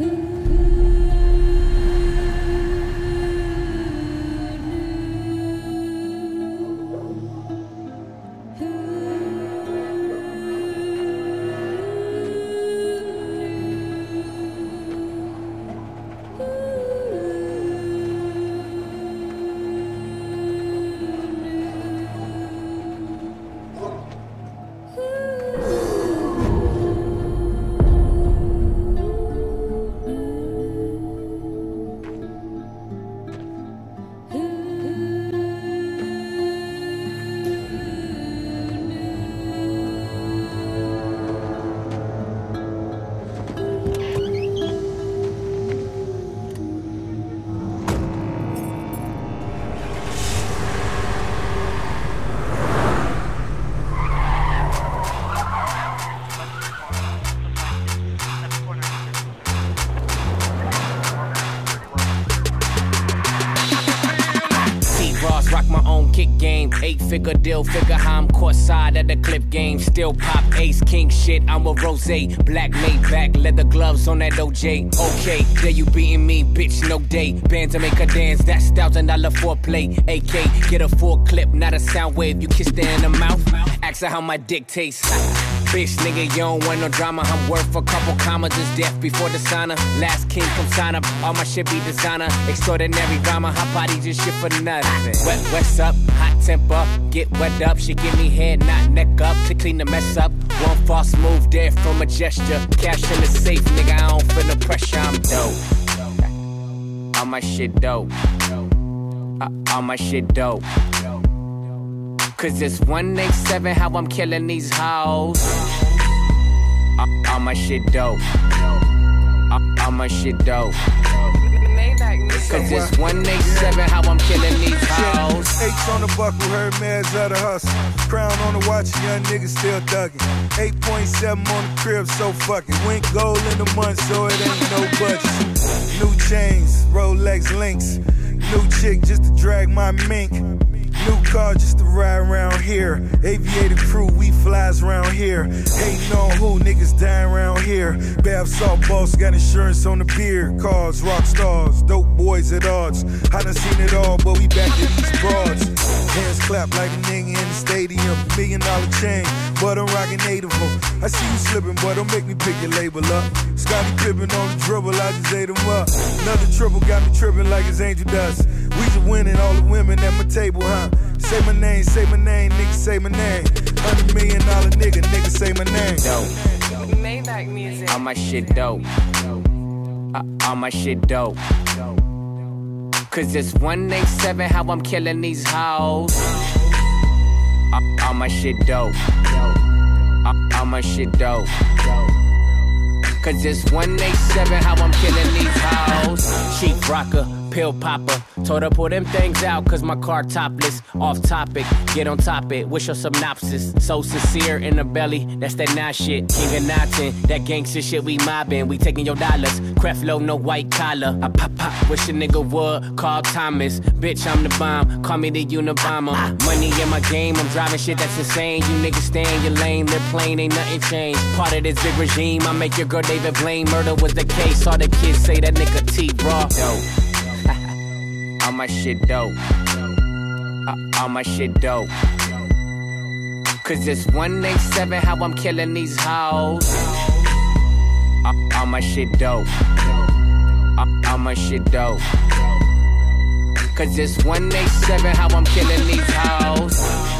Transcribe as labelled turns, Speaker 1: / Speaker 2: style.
Speaker 1: Ooh. game. Eight figure deal, figure how I'm caught side at the clip game. Still pop ace, king shit, I'm a rose. Black made back, leather gloves on that OJ. Okay, there you beating me, bitch, no day. Band to make her dance, that's thousand dollar foreplay. AK, get a full clip, not a sound wave. You kiss her in the mouth, ask her how my dick tastes. Bitch, nigga, you don't want no drama. I'm worth a couple commas. It's death before the sauna. Last king come sign up. All my shit be designer. Extraordinary drama. Hot body just shit for nothing. Wet, what's up? Hot temper. Get wet up. She give me head, not neck up. To clean the mess up. One false move there from a gesture. Cash in the safe, nigga. I don't feel no pressure. I'm dope. All my shit dope. Uh, all my shit dope. Cause it's 187 how I'm killing these hoes. Uh, all my shit dope. Uh, all my shit dope. Cause it's 187 how I'm killing these hoes.
Speaker 2: H on the buckle, heard meds of the hustle. Crown on the watch, young niggas still thugging. 8.7 on the crib, so fucking. Went gold in the month, so it ain't no budget. New chains, Rolex links. New chick just to drag my mink. New car just to ride around here. Aviator crew, we flies around here. Hating on who niggas dying around here. Bath salt boss got insurance on the beer. Cars, rock stars, dope boys at odds. I done seen it all, but we back in these broads. Hands clap like a nigga in the stadium. Million dollar chain, but I'm rocking eight native. I see you slipping, but don't make me pick your label up. Scottie Pippen on the dribble, I just ate him up. Another triple got me tripping like it's angel dust. We just winning all the women at my table, huh? Say my name, say my name, nigga, say my name. Hundred million dollar nigga, nigga, say my name.
Speaker 1: Dope.
Speaker 3: Maybach music.
Speaker 1: All my shit dope. Uh, all my shit dope. Cause it's 187 how I'm killing these hoes. Uh, all my shit dope. Uh, all my shit dope. Cause it's 187 how I'm killing these hoes. Cheap rocker, pill popper. Told her pull them things out cause my car topless. Off topic, get on topic. Wish your synopsis. So sincere in the belly, that's that nah shit. King of Notting, that gangster shit we mobbing. We taking your dollars. Creflo, no white collar. I pop pop, wish a nigga would. Call Thomas. Bitch, I'm the bomb. Call me the Unabomber. Money in my game, I'm driving shit that's insane. You niggas stay in your lane, they're plain, ain't nothing changed. Part of this big regime, I make your girl David Blaine. Murder was the case. All the kids say that nigga T, bro. Dope. All my shit dope. Uh, all my shit dope. Cause it's 187 how I'm killing these hoes. Uh, all my shit dope. Uh, all my shit dope. Cause it's 187 how I'm killing these hoes.